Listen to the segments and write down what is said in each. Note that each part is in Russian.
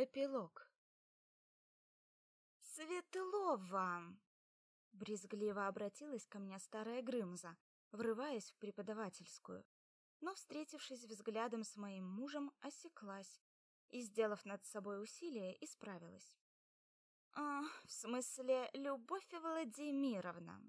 Эпилог. «Светло вам!» Брезгливо обратилась ко мне старая Грымза, врываясь в преподавательскую. Но, встретившись взглядом с моим мужем, осеклась и, сделав над собой усилие, исправилась. «А, в смысле, Любовь Владимировна,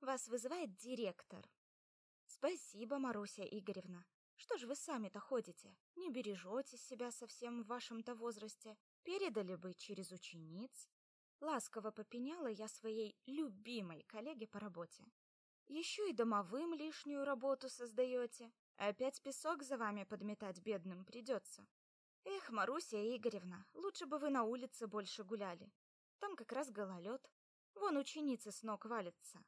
вас вызывает директор». «Спасибо, Маруся Игоревна. Что ж вы сами-то ходите? Не бережете себя совсем в вашем-то возрасте. Передали бы через учениц. Ласково попеняла я своей любимой коллеге по работе. Еще и домовым лишнюю работу создаете. Опять песок за вами подметать бедным придется. Эх, Маруся Игоревна, лучше бы вы на улице больше гуляли. Там как раз гололед. Вон ученицы с ног валятся.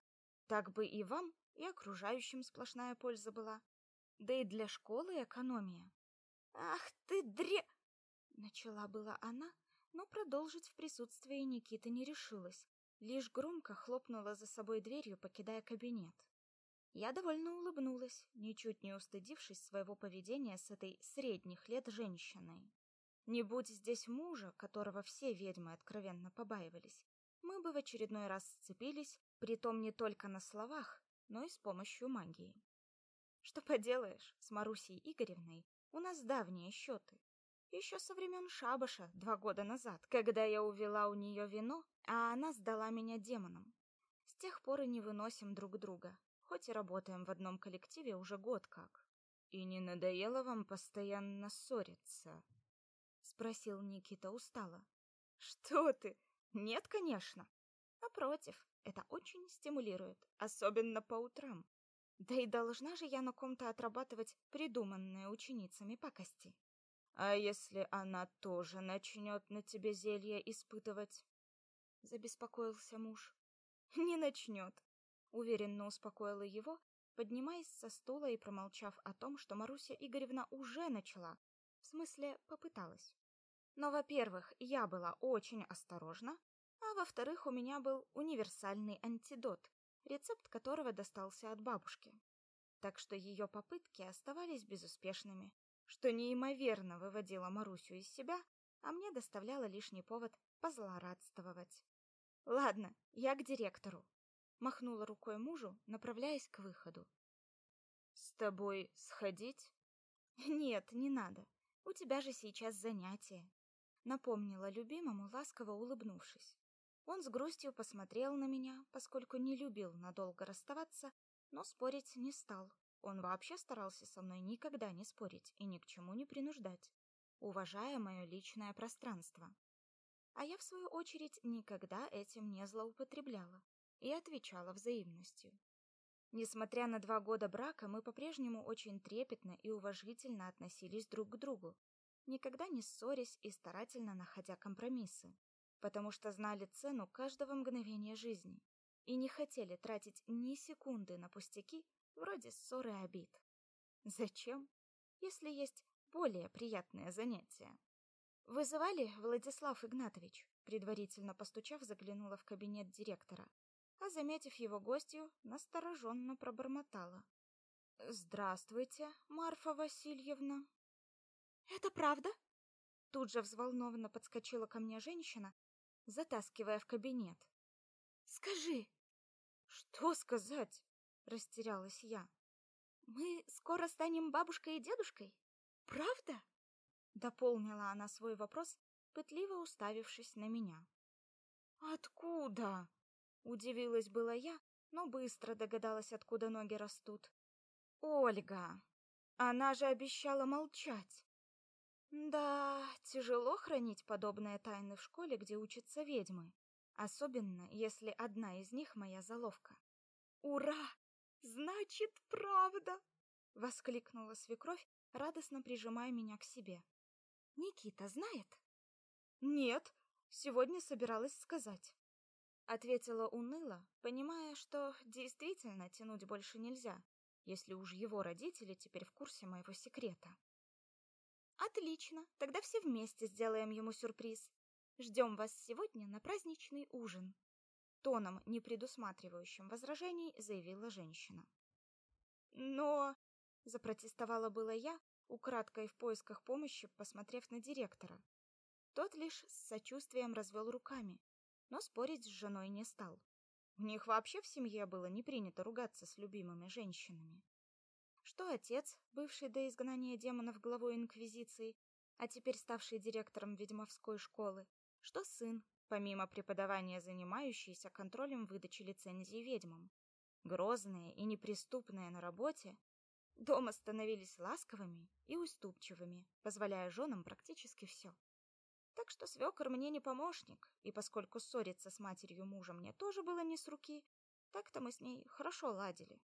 Так бы и вам, и окружающим сплошная польза была. Да и для школы экономия. Ах ты дре... Начала была она, но продолжить в присутствии Никиты не решилась, лишь громко хлопнула за собой дверью, покидая кабинет. Я довольно улыбнулась, ничуть не устыдившись своего поведения с этой средних лет женщиной. Не будь здесь мужа, которого все ведьмы откровенно побаивались, мы бы в очередной раз сцепились, притом не только на словах, но и с помощью магии. Что поделаешь, с Марусей Игоревной у нас давние счеты. Еще со времен шабаша два года назад, когда я увела у нее вино, а она сдала меня демонам. С тех пор и не выносим друг друга, хоть и работаем в одном коллективе уже год как. И не надоело вам постоянно ссориться? спросил Никита устало. Что ты? Нет, конечно. Напротив, это очень стимулирует, особенно по утрам. Да и должна же я на ком-то отрабатывать придуманные ученицами пакости. А если она тоже начнет на тебе зелье испытывать? Забеспокоился муж. Не начнет. Уверенно успокоила его, поднимаясь со стула и промолчав о том, что Маруся Игоревна уже начала, в смысле, попыталась. Но, во-первых, я была очень осторожна, а во-вторых, у меня был универсальный антидот, рецепт которого достался от бабушки. Так что ее попытки оставались безуспешными, что неимоверно выводило Марусю из себя, а мне доставляло лишний повод позлорадствовать. Ладно, я к директору, махнула рукой мужу, направляясь к выходу. С тобой сходить? Нет, не надо. У тебя же сейчас занятие, напомнила любимому, ласково улыбнувшись. Он с грустью посмотрел на меня, поскольку не любил надолго расставаться, но спорить не стал. Он вообще старался со мной никогда не спорить и ни к чему не принуждать, уважая мое личное пространство. А я в свою очередь никогда этим не злоупотребляла и отвечала взаимностью. Несмотря на два года брака, мы по-прежнему очень трепетно и уважительно относились друг к другу, никогда не ссорясь и старательно находя компромиссы потому что знали цену каждого мгновения жизни и не хотели тратить ни секунды на пустяки вроде ссоры и обид. Зачем, если есть более приятное занятие? Вызывали, Владислав Игнатович, предварительно постучав, заглянула в кабинет директора, а заметив его гостью, настороженно пробормотала: "Здравствуйте, Марфа Васильевна". "Это правда?" Тут же взволнованно подскочила ко мне женщина затаскивая в кабинет. Скажи. Что сказать? растерялась я. Мы скоро станем бабушкой и дедушкой? Правда? дополнила она свой вопрос, пытливо уставившись на меня. Откуда? удивилась была я, но быстро догадалась, откуда ноги растут. Ольга. Она же обещала молчать. Да, тяжело хранить подобные тайны в школе, где учатся ведьмы, особенно если одна из них моя заловка. Ура! Значит, правда, воскликнула свекровь, радостно прижимая меня к себе. Никита знает? Нет, сегодня собиралась сказать, ответила уныло, понимая, что действительно тянуть больше нельзя, если уж его родители теперь в курсе моего секрета. Отлично, тогда все вместе сделаем ему сюрприз. Ждем вас сегодня на праздничный ужин. Тоном, не предусматривающим возражений, заявила женщина. Но, запротестовала было я, украдкой в поисках помощи, посмотрев на директора. Тот лишь с сочувствием развел руками, но спорить с женой не стал. У них вообще в семье было не принято ругаться с любимыми женщинами. Что отец, бывший до изгнания демонов главой инквизиции, а теперь ставший директором ведьмовской школы, что сын, помимо преподавания занимающийся контролем выдачи лицензий ведьмам. Грозные и неприступные на работе, дома становились ласковыми и уступчивыми, позволяя женам практически все. Так что свекор мне не помощник, и поскольку ссориться с матерью мужа мне тоже было не с руки, так-то мы с ней хорошо ладили.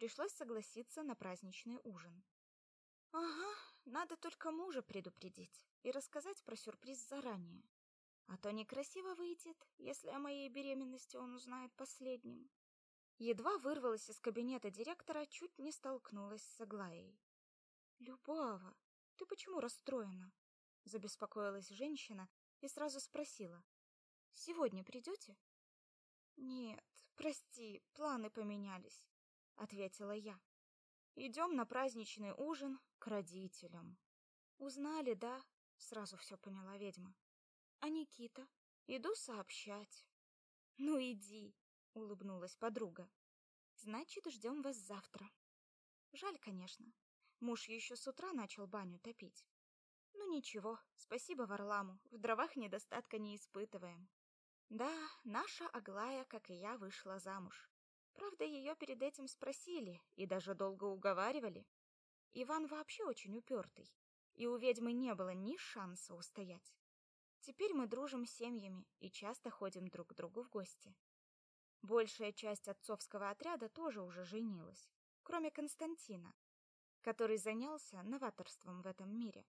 Пришлось согласиться на праздничный ужин. Ага, надо только мужа предупредить и рассказать про сюрприз заранее. А то некрасиво выйдет, если о моей беременности он узнает последним. Едва вырвалась из кабинета директора, чуть не столкнулась с Аглаей. «Любава, ты почему расстроена?» Забеспокоилась женщина и сразу спросила. «Сегодня придете?» «Нет, прости, планы поменялись», — ответила я. «Идем на праздничный ужин к родителям». «Узнали, да?» — сразу все поняла ведьма. «А Никита? Иду сообщать». «Ну иди», — улыбнулась подруга. «Значит, ждем вас завтра». Жаль, конечно. Муж еще с утра начал баню топить. Ну ничего, спасибо Варламу, в дровах недостатка не испытываем. Да, наша Аглая, как и я, вышла замуж. Правда, ее перед этим спросили и даже долго уговаривали. Иван вообще очень упертый, и у ведьмы не было ни шанса устоять. Теперь мы дружим с семьями и часто ходим друг к другу в гости. Большая часть отцовского отряда тоже уже женилась, кроме Константина, который занялся новаторством в этом мире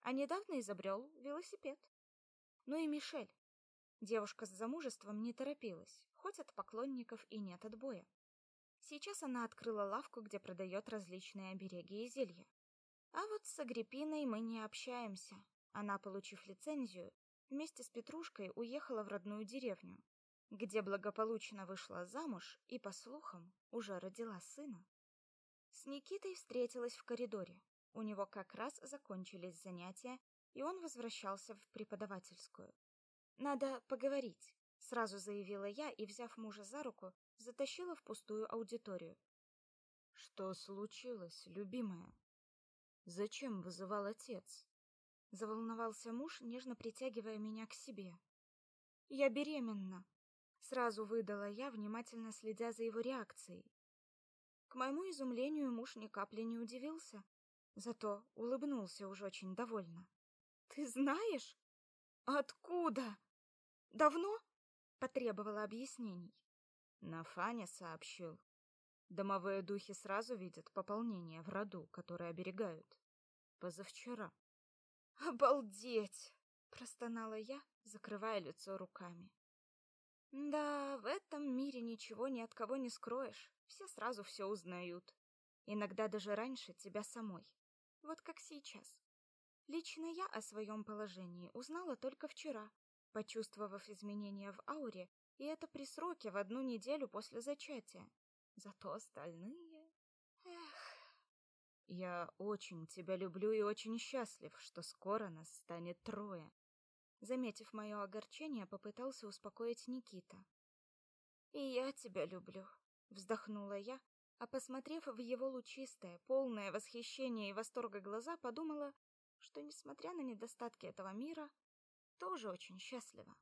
а недавно изобрел велосипед. Ну и Мишель. Девушка с замужеством не торопилась, хоть от поклонников и нет отбоя. Сейчас она открыла лавку, где продает различные обереги и зелья. А вот с Агриппиной мы не общаемся. Она, получив лицензию, вместе с Петрушкой уехала в родную деревню, где благополучно вышла замуж и, по слухам, уже родила сына. С Никитой встретилась в коридоре. У него как раз закончились занятия, и он возвращался в преподавательскую. Надо поговорить, сразу заявила я и, взяв мужа за руку, затащила в пустую аудиторию. Что случилось, любимая? Зачем вызывал отец? Заволновался муж, нежно притягивая меня к себе. Я беременна, сразу выдала я, внимательно следя за его реакцией. К моему изумлению муж ни капли не удивился, Зато улыбнулся уж очень довольно. Ты знаешь? Откуда? Давно? Потребовала объяснений. Нафаня сообщил. Домовые духи сразу видят пополнение в роду, которое оберегают. Позавчера. Обалдеть, простонала я, закрывая лицо руками. Да, в этом мире ничего ни от кого не скроешь. Все сразу все узнают. Иногда даже раньше тебя самой. Вот как сейчас. Лично я о своем положении узнала только вчера, почувствовав изменения в ауре, и это при сроке в одну неделю после зачатия. Зато остальные... Эх... Я очень тебя люблю и очень счастлив, что скоро нас станет трое. Заметив мое огорчение, попытался успокоить Никита. И я тебя люблю, вздохнула я, а посмотрев в его лучистое, полное восхищения и восторга глаза, подумала, что, несмотря на недостатки этого мира, тоже очень счастлива.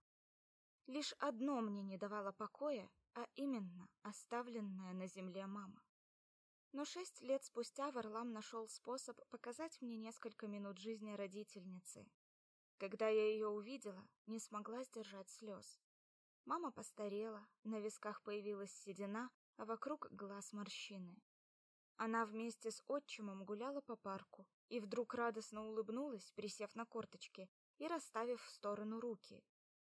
Лишь одно мне не давало покоя, а именно оставленная на земле мама. Но шесть лет спустя Варлам нашел способ показать мне несколько минут жизни родительницы. Когда я ее увидела, не смогла сдержать слез. Мама постарела, на висках появилась седина, а вокруг глаз морщины. Она вместе с отчимом гуляла по парку и вдруг радостно улыбнулась, присев на корточки и расставив в сторону руки.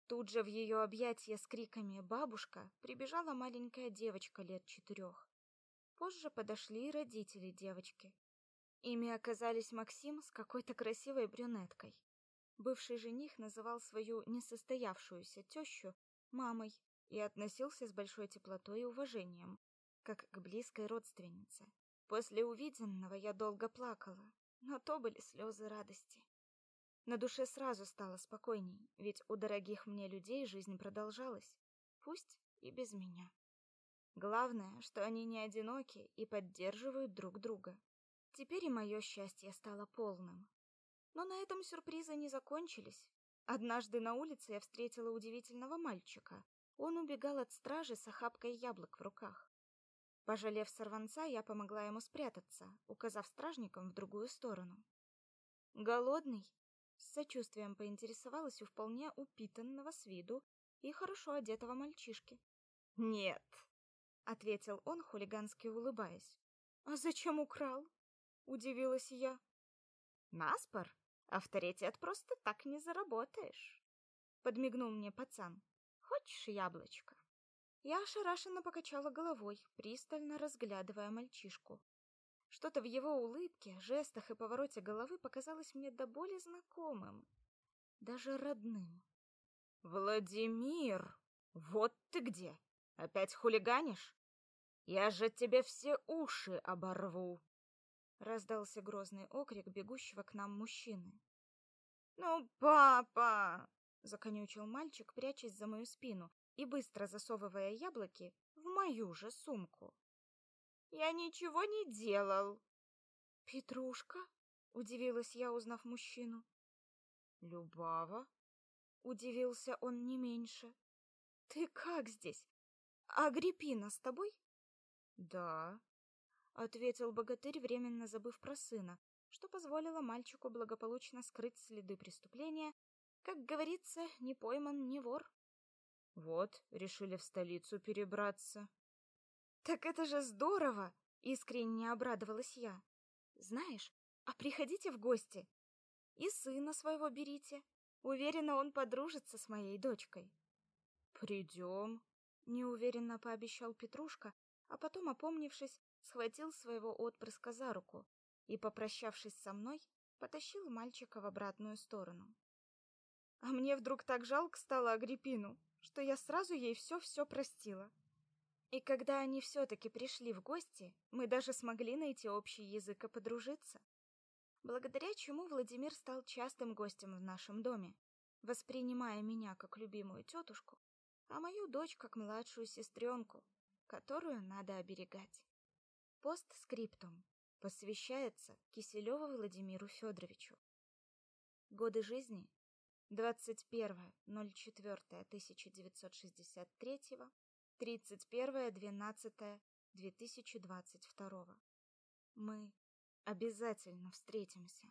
Тут же в ее объятия с криками «Бабушка!» прибежала маленькая девочка лет четырех. Позже подошли родители девочки. Ими оказались Максим с какой-то красивой брюнеткой. Бывший жених называл свою несостоявшуюся тещу мамой, и относился с большой теплотой и уважением, как к близкой родственнице. После увиденного я долго плакала, но то были слезы радости. На душе сразу стало спокойней, ведь у дорогих мне людей жизнь продолжалась, пусть и без меня. Главное, что они не одиноки и поддерживают друг друга. Теперь и мое счастье стало полным. Но на этом сюрпризы не закончились. Однажды на улице я встретила удивительного мальчика. Он убегал от стражи с охапкой яблок в руках. Пожалев сорванца, я помогла ему спрятаться, указав стражникам в другую сторону. Голодный? С сочувствием поинтересовалась у вполне упитанного с виду и хорошо одетого мальчишки. Нет, ответил он, хулигански улыбаясь. А зачем украл? удивилась я. Наспор, авторитет просто так не заработаешь, подмигнул мне пацан. Хочешь яблочко? Я ошарашенно покачала головой, пристально разглядывая мальчишку. Что-то в его улыбке, жестах и повороте головы показалось мне до боли знакомым, даже родным. Владимир, вот ты где? Опять хулиганишь? Я же тебе все уши оборву. Раздался грозный окрик бегущего к нам мужчины. Ну, папа, законючил мальчик, прячась за мою спину и быстро засовывая яблоки в мою же сумку. Я ничего не делал. Петрушка? удивилась я, узнав мужчину. Любава? удивился он не меньше. Ты как здесь? Агриппина с тобой? Да, ответил богатырь, временно забыв про сына, что позволило мальчику благополучно скрыть следы преступления. Как говорится, не пойман, не вор. Вот, решили в столицу перебраться. Так это же здорово, искренне обрадовалась я. Знаешь, а приходите в гости. И сына своего берите. Уверена, он подружится с моей дочкой. Придем, неуверенно пообещал Петрушка, а потом, опомнившись, схватил своего отпрыска за руку и, попрощавшись со мной, потащил мальчика в обратную сторону. А мне вдруг так жалко стало Агриппину что я сразу ей все-все простила. И когда они все-таки пришли в гости, мы даже смогли найти общий язык и подружиться. Благодаря чему Владимир стал частым гостем в нашем доме, воспринимая меня как любимую тетушку, а мою дочь как младшую сестренку, которую надо оберегать. Постскриптум посвящается Киселеву Владимиру Федоровичу. Годы жизни 21.04.1963, 31.12.2022. Мы обязательно встретимся.